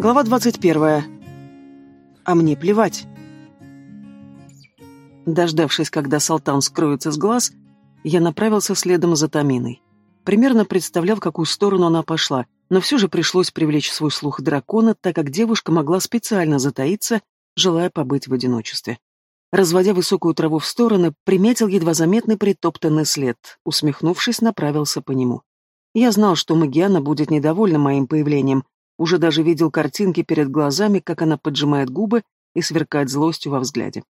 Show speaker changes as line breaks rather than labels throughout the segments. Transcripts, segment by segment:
Глава 21. А мне плевать. Дождавшись, когда Салтан скроется с глаз, я направился следом за Таминой. Примерно представлял, в какую сторону она пошла, но все же пришлось привлечь свой слух дракона, так как девушка могла специально затаиться, желая побыть в одиночестве. Разводя высокую траву в стороны, приметил едва заметный притоптанный след, усмехнувшись, направился по нему. Я знал, что Магиана будет недовольна моим появлением, уже даже видел картинки перед глазами, как она поджимает губы и сверкает злостью во взгляде.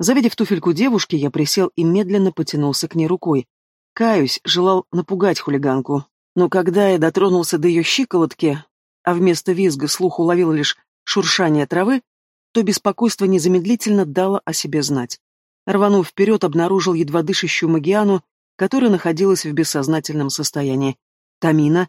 Завидев туфельку девушки, я присел и медленно потянулся к ней рукой. Каюсь, желал напугать хулиганку. Но когда я дотронулся до ее щиколотки, а вместо визга слух уловил лишь шуршание травы, то беспокойство незамедлительно дало о себе знать. Рванув вперед, обнаружил едва дышащую Магиану, которая находилась в бессознательном состоянии. Тамина,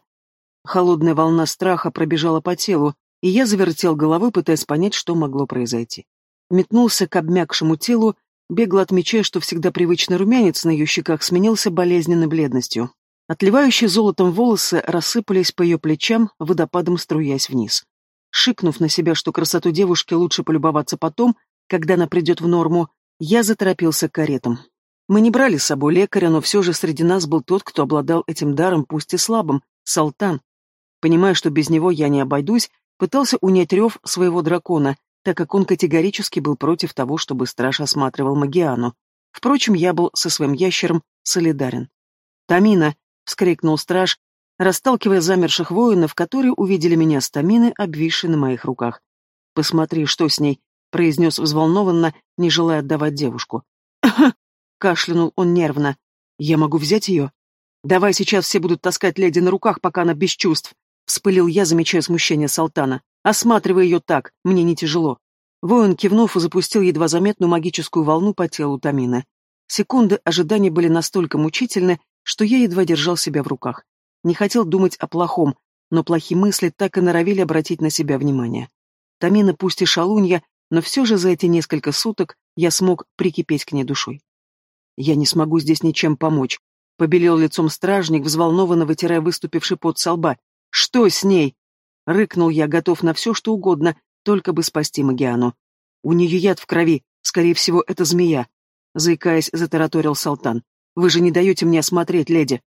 Холодная волна страха пробежала по телу, и я завертел головой, пытаясь понять, что могло произойти. Метнулся к обмякшему телу, бегло отмечая, что всегда привычный румянец на ее щеках сменился болезненной бледностью. Отливающие золотом волосы рассыпались по ее плечам, водопадом струясь вниз. Шикнув на себя, что красоту девушки лучше полюбоваться потом, когда она придет в норму, я заторопился к каретам. Мы не брали с собой лекаря, но все же среди нас был тот, кто обладал этим даром, пусть и слабым, Салтан. Понимая, что без него я не обойдусь, пытался унять рев своего дракона, так как он категорически был против того, чтобы страж осматривал Магиану. Впрочем, я был со своим ящером солидарен. «Тамина!» — вскрикнул страж, расталкивая замерших воинов, которые увидели меня с Тамины, обвисшей на моих руках. «Посмотри, что с ней!» — произнес взволнованно, не желая отдавать девушку. кашлянул он нервно. «Я могу взять ее?» «Давай сейчас все будут таскать леди на руках, пока она без чувств. Вспылил я, замечая смущение Салтана. Осматривай ее так, мне не тяжело. Воин, кивнув, запустил едва заметную магическую волну по телу Тамины. Секунды ожидания были настолько мучительны, что я едва держал себя в руках. Не хотел думать о плохом, но плохие мысли так и норовили обратить на себя внимание. Тамина пусть и шалунья, но все же за эти несколько суток я смог прикипеть к ней душой. Я не смогу здесь ничем помочь. Побелел лицом стражник, взволнованно вытирая выступивший пот со лба. «Что с ней?» — рыкнул я, готов на все, что угодно, только бы спасти Магиану. «У нее яд в крови, скорее всего, это змея», — заикаясь, затараторил Салтан. «Вы же не даете мне осмотреть, леди».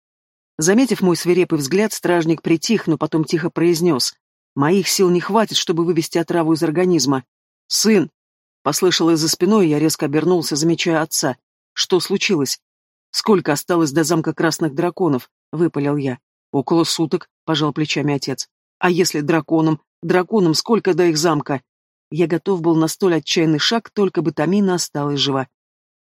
Заметив мой свирепый взгляд, стражник притих, но потом тихо произнес. «Моих сил не хватит, чтобы вывести отраву из организма». «Сын!» — послышалось за спиной, я резко обернулся, замечая отца. «Что случилось?» «Сколько осталось до замка красных драконов?» — выпалил я. Около суток, пожал плечами отец. А если драконом? Драконом сколько до их замка? Я готов был на столь отчаянный шаг, только бы Тамина осталась жива.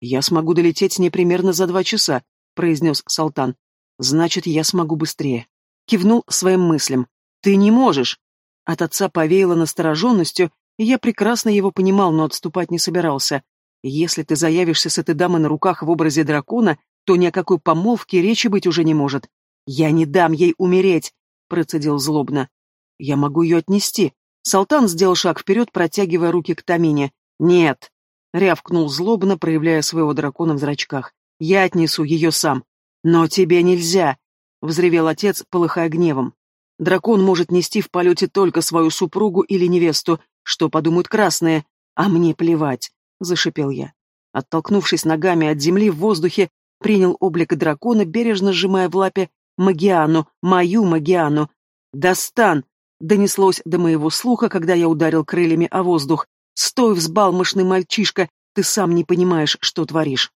Я смогу долететь с ней примерно за два часа, произнес Салтан. Значит, я смогу быстрее. Кивнул своим мыслям. Ты не можешь. От отца повеяло настороженностью, и я прекрасно его понимал, но отступать не собирался. Если ты заявишься с этой дамой на руках в образе дракона, то ни о какой помолвке речи быть уже не может. «Я не дам ей умереть!» — процедил злобно. «Я могу ее отнести». Салтан сделал шаг вперед, протягивая руки к Тамине. «Нет!» — рявкнул злобно, проявляя своего дракона в зрачках. «Я отнесу ее сам». «Но тебе нельзя!» — взревел отец, полыхая гневом. «Дракон может нести в полете только свою супругу или невесту, что подумают красные, а мне плевать!» — зашипел я. Оттолкнувшись ногами от земли в воздухе, принял облик дракона, бережно сжимая в лапе Магиану, мою Магиану. Достан! Донеслось до моего слуха, когда я ударил крыльями о воздух. Стой, взбалмошный мальчишка, ты сам не понимаешь, что творишь.